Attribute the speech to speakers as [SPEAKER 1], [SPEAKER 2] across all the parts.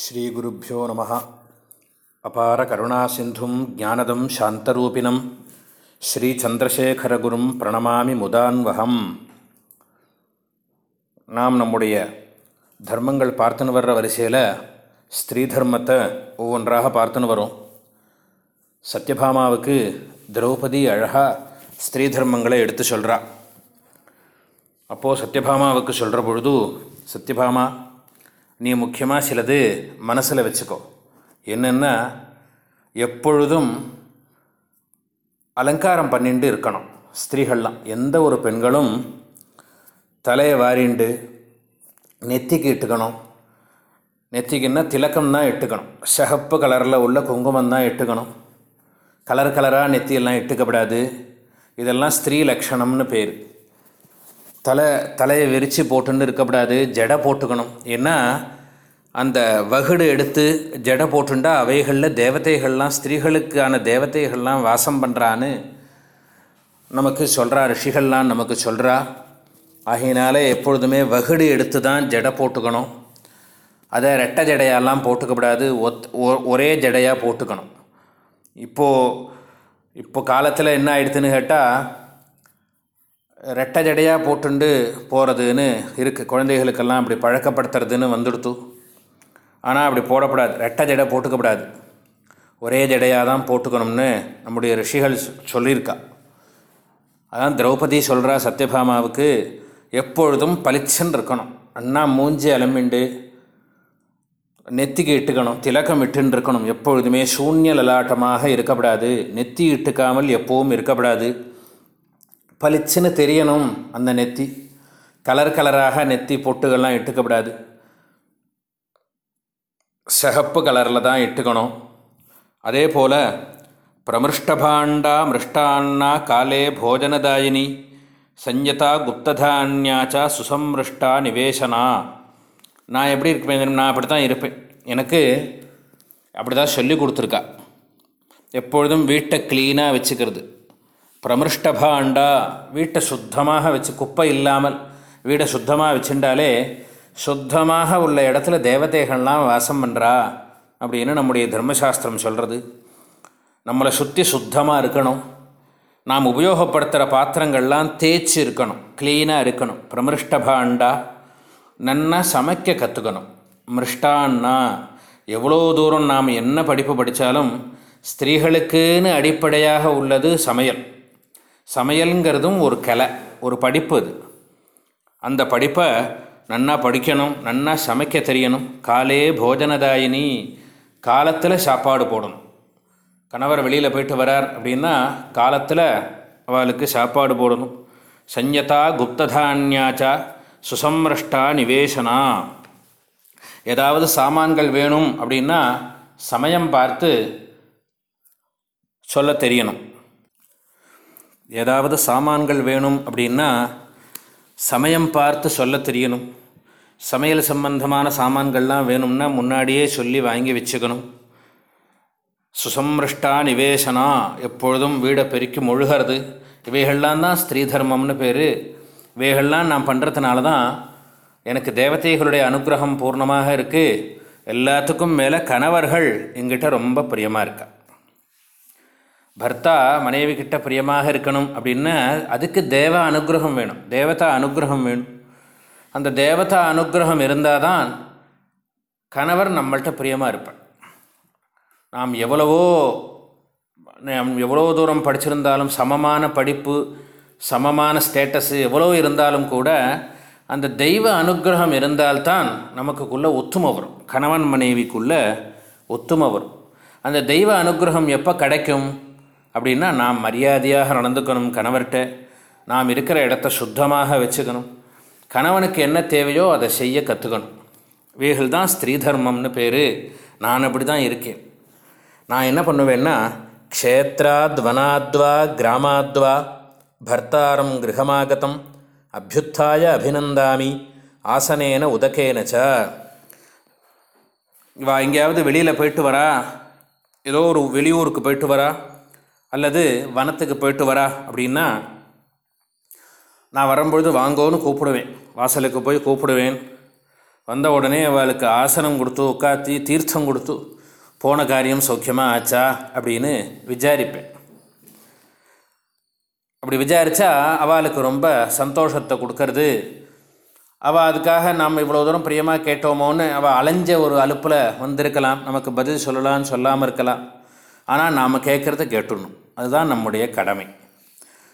[SPEAKER 1] ஸ்ரீகுருப்போ நம. அபார கருணா சிந்தும் ஜானதம் சாந்தரூபிணம். ஸ்ரீச்சந்திரசேகரகுரும் பிரணமாமி முதான்வகம். நாம் நம்முடைய தர்மங்கள் பார்த்துன்னு வர்ற வரிசையில் ஸ்திரீ தர்மத்தை ஒவ்வொன்றாக பார்த்துன்னு வரும். சத்யபாமாவுக்கு திரௌபதி அழகாக ஸ்திரீ தர்மங்களை எடுத்து சொல்கிறா அப்போது சத்யபாமாவுக்கு சொல்கிற பொழுது சத்யபாமா நீ முக்கியமாக சிலது மனசில் வச்சுக்கோ. என்னென்னா எப்பொழுதும் அலங்காரம் பண்ணிட்டு இருக்கணும். ஸ்திரீகள்லாம் எந்த ஒரு பெண்களும் தலையை வாரிண்டு நெத்திக்கு இட்டுக்கணும். நெத்திக்குன்னா திலக்கம் தான் இட்டுக்கணும். சிகப்பு கலரில் உள்ள குங்குமம் தான் இட்டுக்கணும். கலர் கலராக நெத்தியெல்லாம் இட்டுக்கப்படாது. இதெல்லாம் ஸ்திரீ லக்ஷணம்னு பேர். தலை தலையை விரித்து போட்டுன்னு இருக்கக்கூடாது ஜடை போட்டுக்கணும். ஏன்னா அந்த வகுடு எடுத்து ஜடை போட்டுண்டா அவைகளில் தேவதைகள்லாம் ஸ்திரீகளுக்கான தேவதைகள்லாம் வாசம் பண்ணுறான்னு நமக்கு சொல்கிறா ரிஷிகள்லாம் நமக்கு சொல்கிறா ஆகையினால எப்பொழுதுமே வகுடு எடுத்து தான் ஜடை போட்டுக்கணும். அதை ரெட்டை ஜடையெல்லாம் போட்டுக்கப்படாது ஒத் ஒரே ஜடையாக போட்டுக்கணும். இப்போது இப்போ காலத்தில் என்ன ஆயிடுதுன்னு கேட்டால் ரெட்டை ஜடையாக போட்டுண்டு போகிறதுன்னு இருக்குது குழந்தைகளுக்கெல்லாம் அப்படி பழக்கப்படுத்துறதுன்னு வந்துடுத்து. ஆனால் அப்படி போடக்கூடாது ரெட்டை ஜடை போட்டுக்கப்படாது. ஒரே ஜடையாக தான் போட்டுக்கணும்னு நம்முடைய ரிஷிகள் சொல்லியிருக்கா. அதான் திரௌபதி சொல்கிறா சத்யபாமாவுக்கு எப்பொழுதும் பளிச்சுன்னு இருக்கணும். அண்ணா மூஞ்சி அலம்பிண்டு நெத்திக்கு இட்டுக்கணும் திலக்கம் இட்டுன்னு இருக்கணும். எப்பொழுதுமே சூன்ய லலாட்டமாக இருக்கப்படாது. நெத்தி இட்டுக்காமல் எப்பவும் இருக்கப்படாது. பளிச்சுன்னு தெரியணும் அந்த நெத்தி. கலர் கலராக நெத்தி பொட்டுகள்லாம் இட்டுக்கப்படாது. சிகப்பு கலரில் தான் இட்டுக்கணும். அதே போல் பிரமிருஷ்டபாண்டா மிருஷ்டான்னா காலே போஜனதாயினி சஞ்சதா குப்ததான்யாச்சா சுசம்ருஷ்டா நிவேசனா. நான் எப்படி இருப்பேன் நான் அப்படி தான் இருப்பேன். எனக்கு அப்படி தான் சொல்லி கொடுத்துருக்கா. எப்பொழுதும் வீட்டை க்ளீனாக வச்சுக்கிறது. பிரமிருஷ்டபாண்டா வீட்டை சுத்தமாக வச்சு குப்பை இல்லாமல் வீடை சுத்தமாக வச்சுட்டாலே சுத்தமாக உள்ள இடத்துல தேவதைகள்லாம் வாசம் பண்ணுறா அப்படின்னு நம்முடைய தர்மசாஸ்திரம் சொல்கிறது நம்மளை சுற்றி சுத்தமாக இருக்கணும். நாம் உபயோகப்படுத்துகிற பாத்திரங்கள்லாம் தேய்ச்சி இருக்கணும். க்ளீனாக இருக்கணும். பிரமிருஷ்டபாண்டா நன்னா சமைக்க கற்றுக்கணும் மிருஷ்டான்னா எவ்வளோ தூரம் நாம் என்ன படிப்பு படித்தாலும் ஸ்திரீகளுக்குன்னு அடிப்படையாக உள்ளது சமையல். சமையலுங்கிறதும் ஒரு கலை ஒரு படிப்பு அது. அந்த படிப்பை நன்னா படிக்கணும் நன்னா சமைக்க தெரியணும். காலே போஜனதாயினி காலத்தில் சாப்பாடு போடணும். கணவர் வெளியில் போயிட்டு வரார் அப்படின்னா காலத்தில் அவளுக்கு சாப்பாடு போடணும். சஞ்சதா குப்ததான்யாச்சா சுசம்ரஷ்டா நிவேசனா. ஏதாவது சாமான்கள் வேணும் அப்படின்னா சமயம் பார்த்து சொல்ல தெரியணும். ஏதாவது சாமான்கள் வேணும் அப்படின்னா சமயம் பார்த்து சொல்ல தெரியணும். சமையல் சம்பந்தமான சாமான்கள்லாம் வேணும்னா முன்னாடியே சொல்லி வாங்கி வச்சுக்கணும். சுசம்ருஷ்டா நிவேசனா எப்பொழுதும் வீடை பெருக்கி மொழுகிறது இவைகள்லாம் தான் ஸ்திரீ தர்மம்னு பேர். இவைகள்லாம் நான் பண்ணுறதுனால தான் எனக்கு தேவதைகளுடைய அனுகிரகம் பூர்ணமாக இருக்குது எல்லாத்துக்கும் மேலே கணவர்கள் எங்கிட்ட ரொம்ப பிரியமாக இருக்கா. பர்த்தா மனைவி கிட்ட பிரியமாக இருக்கணும் அப்படின்னா அதுக்கு தேவ அனுகிரகம் வேணும். தேவதா அனுகிரகம் வேணும். அந்த தேவதா அனுகிரகம் இருந்தால் தான் கணவர் நம்மள்கிட்ட பிரியமாக இருப்பார். நாம் எவ்வளவோ நாம் எவ்வளோ தூரம் படிச்சிருந்தாலும் சமமான படிப்பு சமமான ஸ்டேட்டஸு எவ்வளோ இருந்தாலும் கூட அந்த தெய்வ அனுகிரகம் இருந்தால்தான் நமக்குள்ளே ஒத்துமை வரும். கணவன் மனைவிக்குள்ளே ஒத்துமை வரும். அந்த தெய்வ அனுகிரகம் எப்போ கிடைக்கும்? அப்படின்னா நாம் மரியாதையாக நடந்துக்கணும் கணவர்கிட்ட. நாம் இருக்கிற இடத்த சுத்தமாக வச்சுக்கணும். கணவனுக்கு என்ன தேவையோ அதை செய்ய கற்றுக்கணும் இவைகள் தான் ஸ்திரீ தர்மம்னு பேர். நான் அப்படி தான் இருக்கேன். நான் என்ன பண்ணுவேன்னா க்ஷேத்ராத் வனாத்வா கிராமாத்வா பர்த்தாரம் கிரகமாகத்தம் அபியுத்தாய அபிநந்தாமி ஆசனேன உதகேனச்ச. இவா எங்கேயாவது வெளியில் போயிட்டு வரா? ஏதோ ஒரு வெளியூருக்கு போயிட்டு வரா? அல்லது வனத்துக்கு போயிட்டு வரா அப்படின்னா நான் வரும்பொழுது வாங்கோன்னு கூப்பிடுவேன். வாசலுக்கு போய் கூப்பிடுவேன். வந்த உடனே அவளுக்கு ஆசனம் கொடுத்து உட்காத்தி தீர்த்தம் கொடுத்து போன காரியம் சௌக்கியமாக ஆச்சா அப்படின்னு விசாரிப்பேன். அப்படி விசாரித்தா அவளுக்கு ரொம்ப சந்தோஷத்தை கொடுக்கறது. அவள் அதுக்காக நாம் இவ்வளோ தூரம் பிரியமாக கேட்டோமோன்னு அவள் அலைஞ்ச ஒரு அலுப்பில் வந்திருக்கலாம். நமக்கு பதில் சொல்லலாம்னு சொல்லாமல் இருக்கலாம். ஆனால் நாம் கேட்குறத கேட்டுடணும். அதுதான் நம்முடைய கடமை.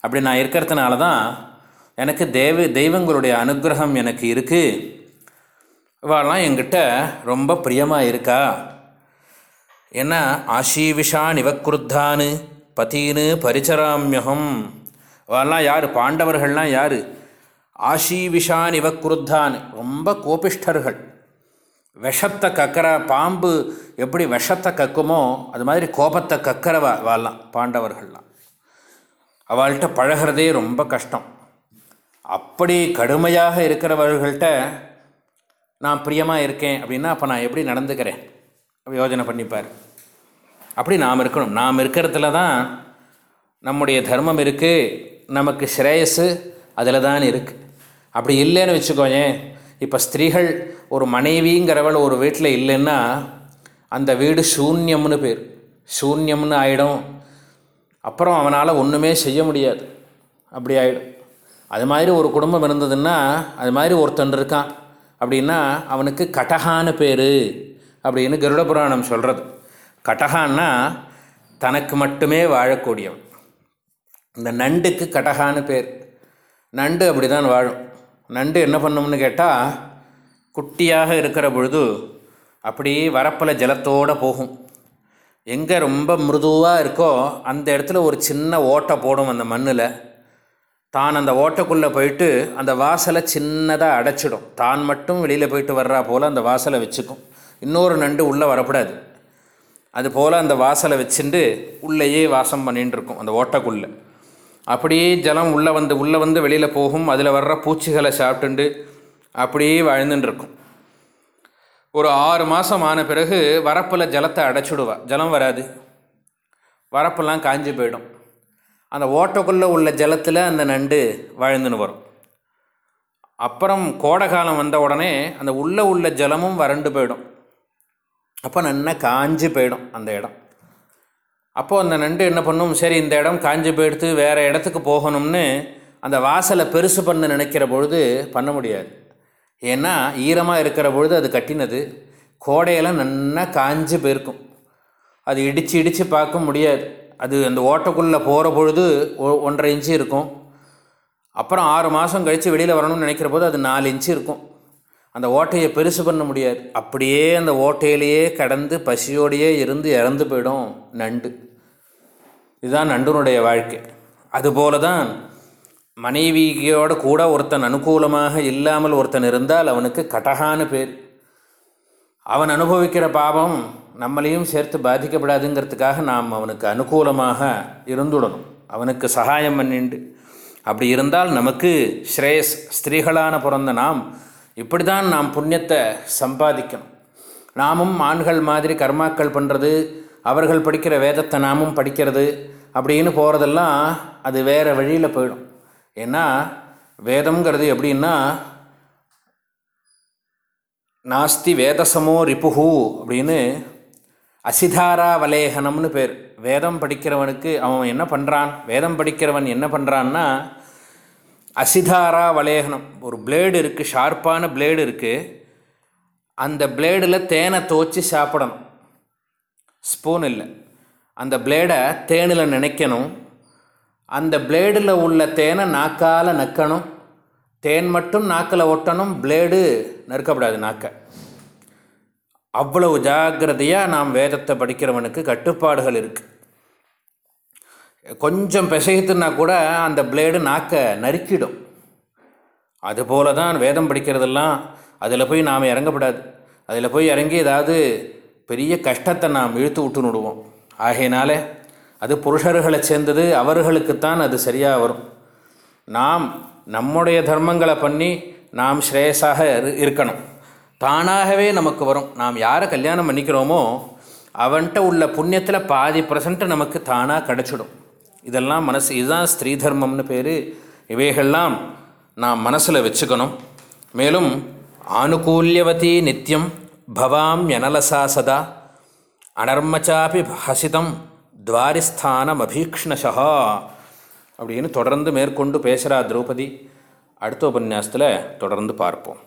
[SPEAKER 1] அப்படி நான் இருக்கிறதுனால தான் எனக்கு தெய்வ தெய்வங்களுடைய அனுகிரகம் எனக்கு இருக்குது இவாளெலாம் என்கிட்ட ரொம்ப பிரியமாக இருக்கா? ஏன்னா ஆஷீவிஷா நிவக்ருத்தானு பதீனு பரிச்சராமியகம். அவெல்லாம் யார்? பாண்டவர்கள்லாம் யார்? ஆஷீவிஷான் இவக்குருத்தான் ரொம்ப கோபிஷ்டர்கள். விஷத்தை கக்கிற பாம்பு எப்படி விஷத்தை கக்குமோ அது மாதிரி கோபத்தை கக்கிறவா வாழலாம் பாண்டவர்கள்லாம். அவள்கிட்ட பழகிறதே ரொம்ப கஷ்டம். அப்படி கடுமையாக இருக்கிறவர்கள்ட்ட நான் பிரியமாக இருக்கேன் அப்படின்னா அப்போ நான் எப்படி நடந்துக்கிறேன்? யோஜனை பண்ணிப்பார். அப்படி நாம் இருக்கணும். நாம் இருக்கிறதுல தான் நம்முடைய தர்மம் இருக்குது நமக்கு ஸ்ரேயஸு அதில் தான் இருக்குது அப்படி இல்லைன்னு வச்சுக்கோயேன் இப்போ ஸ்திரீகள் ஒரு மனைவிங்கிறவள் ஒரு வீட்டில் இல்லைன்னா அந்த வீடு சூன்யம்னு பேர். சூன்யம்னு ஆகிடும் அப்புறம் அவனால் ஒன்றுமே செய்ய முடியாது. அப்படி ஆகிடும் அது மாதிரி ஒரு குடும்பம் இருந்ததுன்னா அது மாதிரி ஒருத்தன் இருக்கான். அப்படின்னா அவனுக்கு கடகான்னு பேர் அப்படின்னு கருட புராணம் சொல்கிறது கட்டகான்னா தனக்கு மட்டுமே வாழக்கூடியவன். இந்த நண்டுக்கு கடகான்னு பேர். நண்டு அப்படி தான் வாழும். நண்டு என்ன பண்ணும்னு கேட்டால் குட்டியாக இருக்கிற பொழுது அப்படியே வரப்பில் ஜலத்தோடு போகும். எங்கே ரொம்ப மிருதுவாக இருக்கோ அந்த இடத்துல ஒரு சின்ன ஓட்டை போடும் அந்த மண்ணில். தான் அந்த ஓட்டைக்குள்ளே போயிட்டு அந்த வாசலை சின்னதாக அடைச்சிடும். தான் மட்டும் வெளியில் போயிட்டு வர்றா போல் அந்த வாசலை வச்சுக்கும். இன்னொரு நண்டு உள்ளே வரக்கூடாது அது போல் அந்த வாசலை வச்சுட்டு உள்ளேயே வாசம் பண்ணிகிட்டு இருக்கும் அந்த ஓட்டைக்குள்ளே. அப்படியே ஜலம் உள்ளே வந்து உள்ளே வந்து வெளியில் போகும். அதில் வர்ற பூச்சிகளை சாப்பிட்டுண்டு அப்படியே வாழ்ந்துட்டுருக்கும் ஒரு ஆறு மாதம் ஆன பிறகு வரப்பில் ஜலத்தை அடைச்சிடுவா. ஜலம் வராது. வரப்பெல்லாம் காஞ்சி போயிடும். அந்த ஓட்டைக்குள்ளே உள்ள ஜலத்தில் அந்த நண்டு வாழ்ந்துன்னு வரும். அப்புறம் கோடை காலம் வந்த உடனே அந்த உள்ளே உள்ள ஜலமும் வறண்டு போயிடும். அப்போ நல்லா காஞ்சி போயிடும் அந்த இடம். அப்போது அந்த நண்டு என்ன பண்ணும்? சரி இந்த இடம் காஞ்சி போயிடுத்து வேறு இடத்துக்கு போகணும்னு அந்த வாசலை பெருசு பண்ண நினைக்கிற பொழுது பண்ண முடியாது. ஏன்னா ஈரமாக இருக்கிற பொழுது அது கட்டினது. கோடையெல்லாம் நல்லா காஞ்சி போயிருக்கும். அது இடித்து இடித்து பார்க்க முடியாது. அது அந்த ஓட்டக்குள்ளே போகிற பொழுது ஒ- ஒன்றரை இன்ச்சு இருக்கும். அப்புறம் ஆறு மாதம் கழித்து வெளியில் வரணும்னு நினைக்கிற போது அது நாலு இன்ச்சு இருக்கும். அந்த ஓட்டையை பெருசு பண்ண முடியாது. அப்படியே அந்த ஓட்டையிலேயே கடந்து பசியோடையே இருந்து இறந்து போயிடும் நண்டு. இதுதான் நண்டுனுடைய வாழ்க்கை. அதுபோல தான் மனைவியோட கூட ஒருத்தன் அனுகூலமாக இல்லாமல் ஒருத்தன் இருந்தால் அவனுக்கு கடகான்னு பேர். அவன் அனுபவிக்கிற பாவம் நம்மளையும் சேர்த்து பாதிக்கப்படாதுங்கிறதுக்காக நாம் அவனுக்கு அனுகூலமாக இருந்துடணும். அவனுக்கு சகாயம் பண்ணிண்டு. அப்படி இருந்தால் நமக்கு ஸ்ரேயஸ் ஸ்திரீகளான பிறந்த நாம் இப்படி தான் நாம் புண்ணியத்தை சம்பாதிக்கணும். நாமும் ஆண்கள் மாதிரி கர்மாக்கள் பண்ணுறது அவர்கள் படிக்கிற வேதத்தை நாமும் படிக்கிறது அப்படின்னு போகிறதெல்லாம் அது வேறு வழியில் போயிடும். ஏன்னா வேதம்ங்கிறது எப்படின்னா நாஸ்தி வேதசமோ ரிப்புஹு அப்படின்னு அசிதாரா வலேகனம்னு பேர். வேதம் படிக்கிறவனுக்கு அவன் என்ன பண்ணுறான் வேதம் படிக்கிறவன் என்ன பண்ணுறான்னா அசிதாரா வலேகனம் ஒரு பிளேடு இருக்குது ஷார்ப்பான பிளேடு இருக்குது அந்த பிளேடில் தேனை தோச்சி சாப்பிடணும். ஸ்பூன் இல்லை. அந்த பிளேடை தேனில் நினைக்கணும். அந்த பிளேடில் உள்ள தேனை நாக்கால் நக்கணும். தேன் மட்டும் நாக்கில் ஒட்டணும் பிளேடு நறுக்கப்படாது நாக்கை. அவ்வளவு ஜாகிரதையாக நாம் வேதத்தை படிக்கிறவனுக்கு கட்டுப்பாடுகள் இருக்குது கொஞ்சம் பிசைத்துனா கூட அந்த பிளேடு நாக்கை நறுக்கிடும். அதுபோல தான் வேதம் படிக்கிறதெல்லாம் அதில் போய் நாம் இறங்கப்படாது. அதில் போய் இறங்கி ஏதாவது பெரிய கஷ்டத்தை நாம் இழுத்து விட்டு விடுவோம் ஆகையினால அது புருஷர்களை சேர்ந்தது அவர்களுக்குத்தான் அது சரியாக வரும். நாம் நம்முடைய தர்மங்களை பண்ணி நாம் ஸ்ரேயஸாக இரு- இருக்கணும். தானாகவே நமக்கு வரும். நாம் யாரை கல்யாணம் பண்ணிக்கிறோமோ அவன்கிட்ட உள்ள புண்ணியத்தில் பாதி பர்சன்ட் நமக்கு தானாக கிடச்சிடும். இதெல்லாம் மனசு இதுதான் ஸ்திரீ தர்மம்னு பேர். இவைகள்லாம் நாம் மனசில் வச்சுக்கணும். மேலும் ஆனுகூல்யவதி நித்தியம் பவாம் யனலசா சதா. அனர்மச்சாபி ஹசிதம் துவாரிஸ்தானம் அபீக்ஷ்ணஷா அப்படின்னு தொடர்ந்து மேற்கொண்டு பேசுகிறா திரௌபதி. அடுத்த உபன்யாசத்தில் தொடர்ந்து பார்ப்போம்.